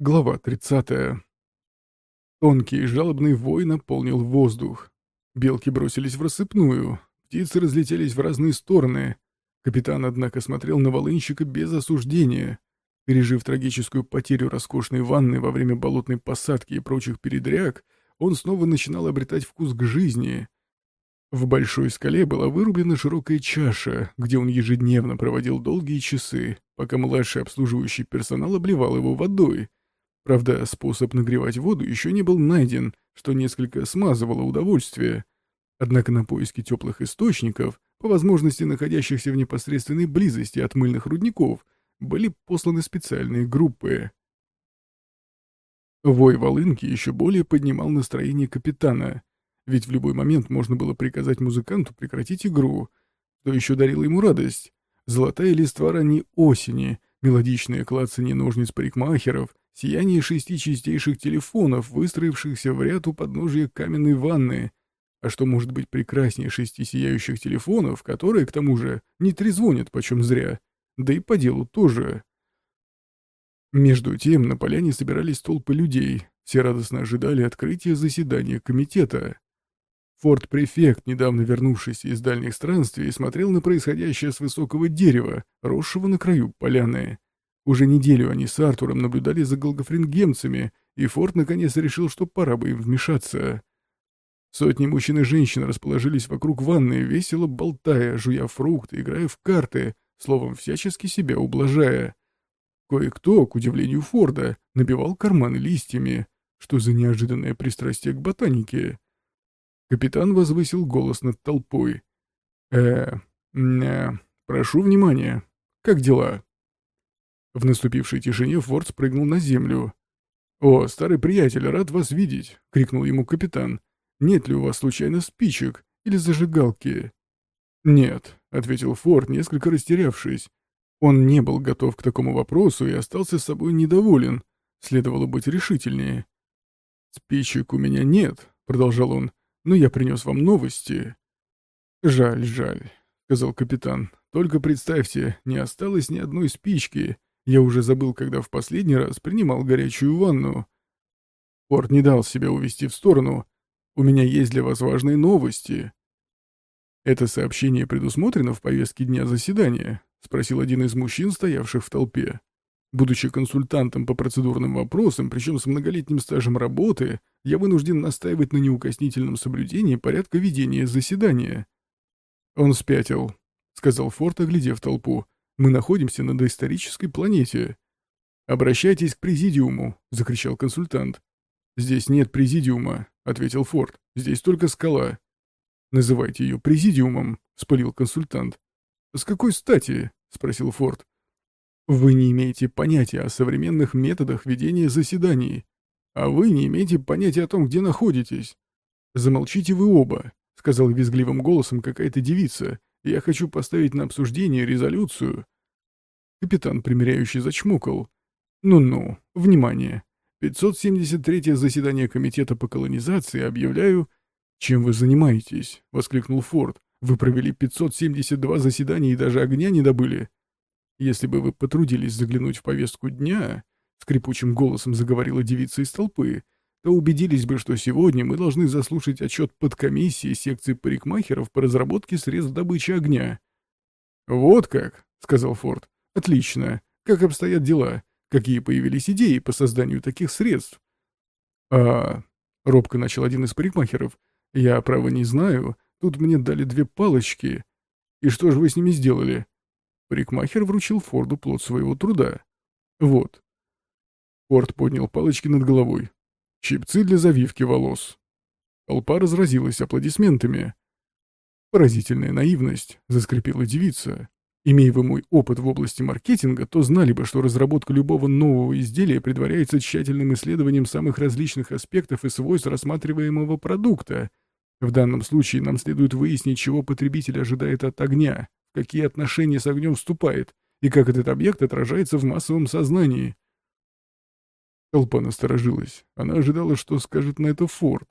Глава 30. Тонкий и жалобный вой наполнил воздух. Белки бросились в рассыпную, птицы разлетелись в разные стороны. Капитан, однако, смотрел на волынщика без осуждения. Пережив трагическую потерю роскошной ванны во время болотной посадки и прочих передряг, он снова начинал обретать вкус к жизни. В большой скале была вырублена широкая чаша, где он ежедневно проводил долгие часы, пока младший обслуживающий персонал обливал его водой — Правда, способ нагревать воду еще не был найден, что несколько смазывало удовольствие. Однако на поиски теплых источников, по возможности находящихся в непосредственной близости от мыльных рудников, были посланы специальные группы. Вой волынки еще более поднимал настроение капитана, ведь в любой момент можно было приказать музыканту прекратить игру, что еще дарило ему радость. Золотая листва ранней осени, мелодичные клацанье ножниц парикмахеров — сияние шести чистейших телефонов, выстроившихся в ряд у подножия каменной ванны. А что может быть прекраснее шести сияющих телефонов, которые, к тому же, не трезвонят почем зря, да и по делу тоже. Между тем на поляне собирались толпы людей, все радостно ожидали открытия заседания комитета. Форт-префект, недавно вернувшийся из дальних странствий, смотрел на происходящее с высокого дерева, росшего на краю поляны. Уже неделю они с Артуром наблюдали за голгофрингемцами, и Форд наконец решил, что пора бы им вмешаться. Сотни мужчин и женщин расположились вокруг ванны, весело болтая, жуя фрукты, играя в карты, словом, всячески себя ублажая. Кое-кто, к удивлению Форда, набивал карманы листьями. Что за неожиданное пристрастие к ботанике? Капитан возвысил голос над толпой. э э прошу внимания. Как дела?» В наступившей тишине Форд спрыгнул на землю. «О, старый приятель, рад вас видеть!» — крикнул ему капитан. «Нет ли у вас случайно спичек или зажигалки?» «Нет», — ответил Форд, несколько растерявшись. Он не был готов к такому вопросу и остался с собой недоволен. Следовало быть решительнее. «Спичек у меня нет», — продолжал он, — «но я принес вам новости». «Жаль, жаль», — сказал капитан. «Только представьте, не осталось ни одной спички. Я уже забыл, когда в последний раз принимал горячую ванну. Порт не дал себя увести в сторону. У меня есть для вас важные новости. Это сообщение предусмотрено в повестке дня заседания? Спросил один из мужчин, стоявших в толпе. Будучи консультантом по процедурным вопросам, причем с многолетним стажем работы, я вынужден настаивать на неукоснительном соблюдении порядка ведения заседания. Он спятил, — сказал Форд, оглядев толпу. Мы находимся на доисторической планете. Обращайтесь к президиуму, закричал консультант. Здесь нет президиума, ответил Форд. Здесь только скала. Называйте ее президиумом, спалил консультант. С какой стати? спросил Форд. Вы не имеете понятия о современных методах ведения заседаний, а вы не имеете понятия о том, где находитесь. Замолчите вы оба, сказал визгливым голосом какая-то девица, я хочу поставить на обсуждение резолюцию. Капитан, примиряющий, зачмокал. Ну-ну, внимание. 573-е заседание Комитета по колонизации объявляю... «Чем вы занимаетесь?» — воскликнул Форд. «Вы провели 572 заседания и даже огня не добыли. Если бы вы потрудились заглянуть в повестку дня...» — скрипучим голосом заговорила девица из толпы то убедились бы, что сегодня мы должны заслушать отчет подкомиссии секции парикмахеров по разработке средств добычи огня. «Вот как», — сказал Форд. «Отлично. Как обстоят дела? Какие появились идеи по созданию таких средств?» «А...» — робко начал один из парикмахеров. «Я, право, не знаю. Тут мне дали две палочки. И что же вы с ними сделали?» Парикмахер вручил Форду плод своего труда. «Вот». Форд поднял палочки над головой. Щипцы для завивки волос. Толпа разразилась аплодисментами. Поразительная наивность, заскрипела девица. Имея вы мой опыт в области маркетинга, то знали бы, что разработка любого нового изделия предваряется тщательным исследованием самых различных аспектов и свойств рассматриваемого продукта. В данном случае нам следует выяснить, чего потребитель ожидает от огня, какие отношения с огнем вступает, и как этот объект отражается в массовом сознании. Толпа насторожилась. Она ожидала, что скажет на это Форд.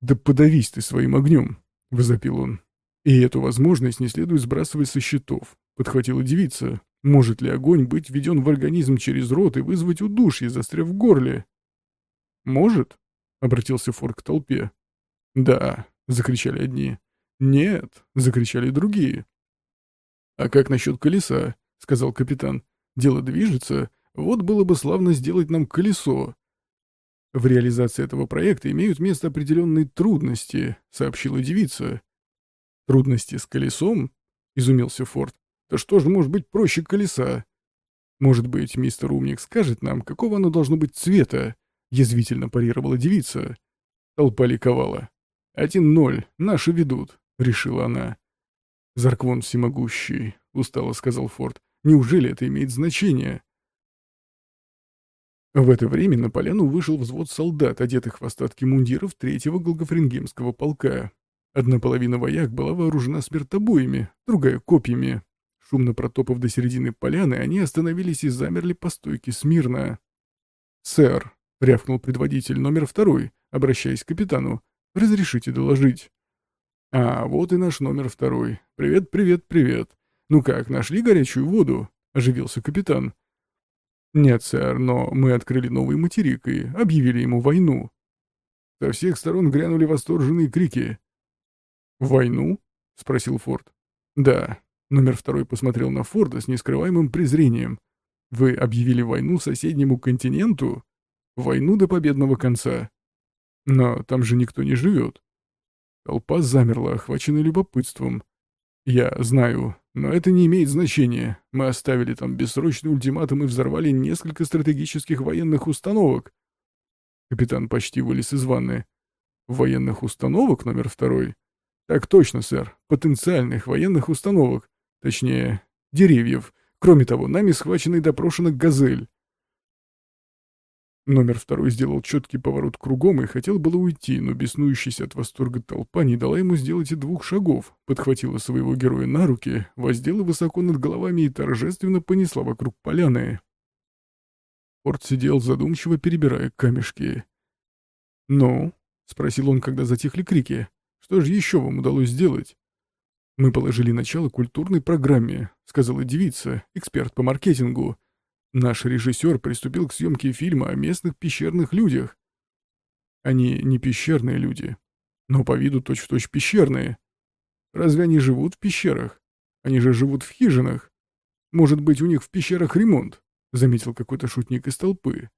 «Да подавись ты своим огнем!» — возопил он. «И эту возможность не следует сбрасывать со счетов», — подхватила девица. Может ли огонь быть введен в организм через рот и вызвать удушье, застряв в горле? «Может?» — обратился Форд к толпе. «Да», — закричали одни. «Нет», — закричали другие. «А как насчет колеса?» — сказал капитан. «Дело движется. Вот было бы славно сделать нам колесо». «В реализации этого проекта имеют место определенные трудности», — сообщила девица. «Трудности с колесом?» — изумился Форд. «Да что же может быть проще колеса?» «Может быть, мистер Умник скажет нам, какого оно должно быть цвета?» — язвительно парировала девица. Толпа ликовала. «Один ноль, наши ведут», — решила она. «Зарквон всемогущий», — устало сказал Форд. «Неужели это имеет значение?» В это время на поляну вышел взвод солдат, одетых в остатки мундиров третьего Голгофрингемского полка. Одна половина вояк была вооружена смертобоями, другая — копьями. Шумно протопав до середины поляны, они остановились и замерли по стойке смирно. «Сэр», — рявкнул предводитель номер второй, обращаясь к капитану, — «разрешите доложить». «А, вот и наш номер второй. Привет, привет, привет. Ну как, нашли горячую воду?» — оживился капитан. «Нет, сэр, но мы открыли новый материк и объявили ему войну». Со всех сторон грянули восторженные крики. «Войну?» — спросил Форд. «Да». Номер второй посмотрел на Форда с нескрываемым презрением. «Вы объявили войну соседнему континенту? Войну до победного конца. Но там же никто не живет». Толпа замерла, охваченная любопытством. «Я знаю, но это не имеет значения. Мы оставили там бессрочный ультиматум и взорвали несколько стратегических военных установок». Капитан почти вылез из ванны. «Военных установок номер второй?» «Так точно, сэр. Потенциальных военных установок. Точнее, деревьев. Кроме того, нами схвачена и допрошена газель. Номер второй сделал четкий поворот кругом и хотел было уйти, но беснующаяся от восторга толпа не дала ему сделать и двух шагов, подхватила своего героя на руки, воздела высоко над головами и торжественно понесла вокруг поляны. Порт сидел задумчиво, перебирая камешки. «Ну?» — спросил он, когда затихли крики. «Что же еще вам удалось сделать?» «Мы положили начало культурной программе», — сказала девица, эксперт по маркетингу. Наш режиссер приступил к съемке фильма о местных пещерных людях. Они не пещерные люди, но по виду точь-в-точь -точь пещерные. Разве они живут в пещерах? Они же живут в хижинах. Может быть, у них в пещерах ремонт, — заметил какой-то шутник из толпы.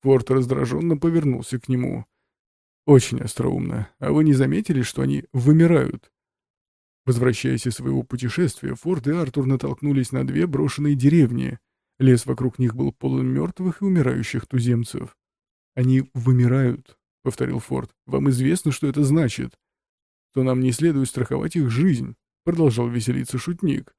Форд раздраженно повернулся к нему. Очень остроумно. А вы не заметили, что они вымирают? Возвращаясь из своего путешествия, Форд и Артур натолкнулись на две брошенные деревни — Лес вокруг них был полон мертвых и умирающих туземцев. «Они вымирают», — повторил Форд. «Вам известно, что это значит?» «То нам не следует страховать их жизнь», — продолжал веселиться шутник.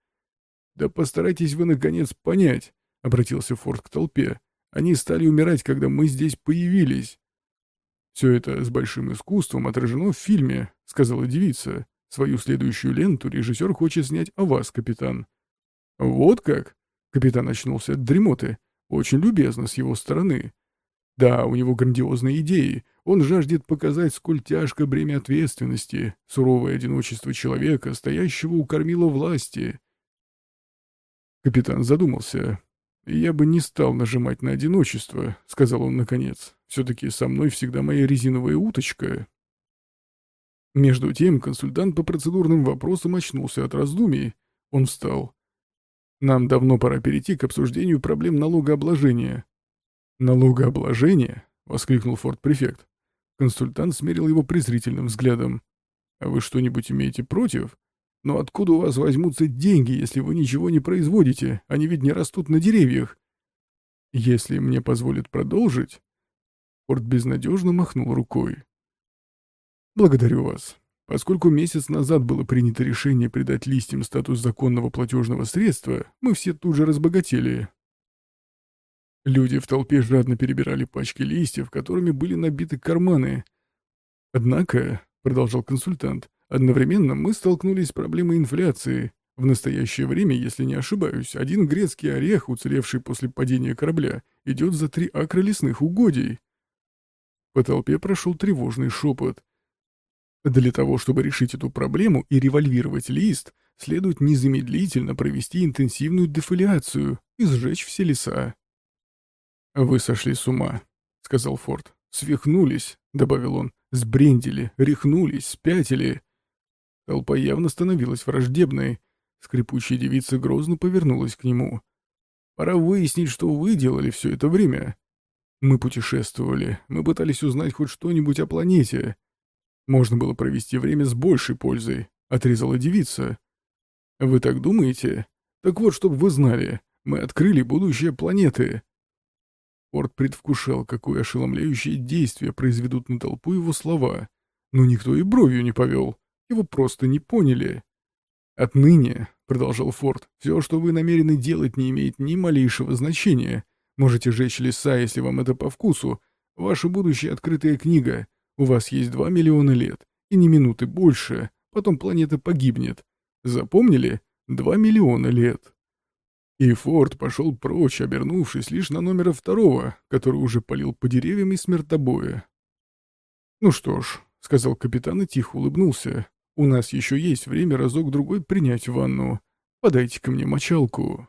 «Да постарайтесь вы, наконец, понять», — обратился Форд к толпе. «Они стали умирать, когда мы здесь появились». «Все это с большим искусством отражено в фильме», — сказала девица. «Свою следующую ленту режиссер хочет снять о вас, капитан». «Вот как?» Капитан очнулся от дремоты. Очень любезно с его стороны. Да, у него грандиозные идеи. Он жаждет показать, сколь тяжко бремя ответственности, суровое одиночество человека, стоящего у кормила власти. Капитан задумался. «Я бы не стал нажимать на одиночество», — сказал он наконец. «Все-таки со мной всегда моя резиновая уточка». Между тем консультант по процедурным вопросам очнулся от раздумий. Он встал. Нам давно пора перейти к обсуждению проблем налогообложения. «Налогообложение?» — воскликнул форт-префект. Консультант смерил его презрительным взглядом. «А вы что-нибудь имеете против? Но откуда у вас возьмутся деньги, если вы ничего не производите? Они ведь не растут на деревьях». «Если мне позволят продолжить...» Форд безнадежно махнул рукой. «Благодарю вас. Поскольку месяц назад было принято решение придать листьям статус законного платежного средства, мы все тут же разбогатели. Люди в толпе жадно перебирали пачки листьев, которыми были набиты карманы. Однако, — продолжал консультант, — одновременно мы столкнулись с проблемой инфляции. В настоящее время, если не ошибаюсь, один грецкий орех, уцелевший после падения корабля, идет за три акра лесных угодий. По толпе прошел тревожный шепот. Для того, чтобы решить эту проблему и револьвировать лист, следует незамедлительно провести интенсивную дефолиацию и сжечь все леса. «Вы сошли с ума», — сказал Форд. «Свихнулись», — добавил он, — «сбрендили, рехнулись, спятили». Толпа явно становилась враждебной. Скрипучая девица грозно повернулась к нему. «Пора выяснить, что вы делали все это время. Мы путешествовали, мы пытались узнать хоть что-нибудь о планете. Можно было провести время с большей пользой», — отрезала девица. «Вы так думаете? Так вот, чтобы вы знали, мы открыли будущее планеты». Форд предвкушал, какое ошеломляющее действие произведут на толпу его слова, но никто и бровью не повел, его просто не поняли. «Отныне», — продолжал Форд, — «все, что вы намерены делать, не имеет ни малейшего значения. Можете жечь леса, если вам это по вкусу. Ваше будущее — открытая книга. У вас есть два миллиона лет, и ни минуты больше, потом планета погибнет. Запомнили? Два миллиона лет». И Форд пошел прочь, обернувшись лишь на номера второго, который уже палил по деревьям и смертобоя. «Ну что ж», — сказал капитан и тихо улыбнулся, — «у нас еще есть время разок-другой принять ванну. Подайте ко мне мочалку».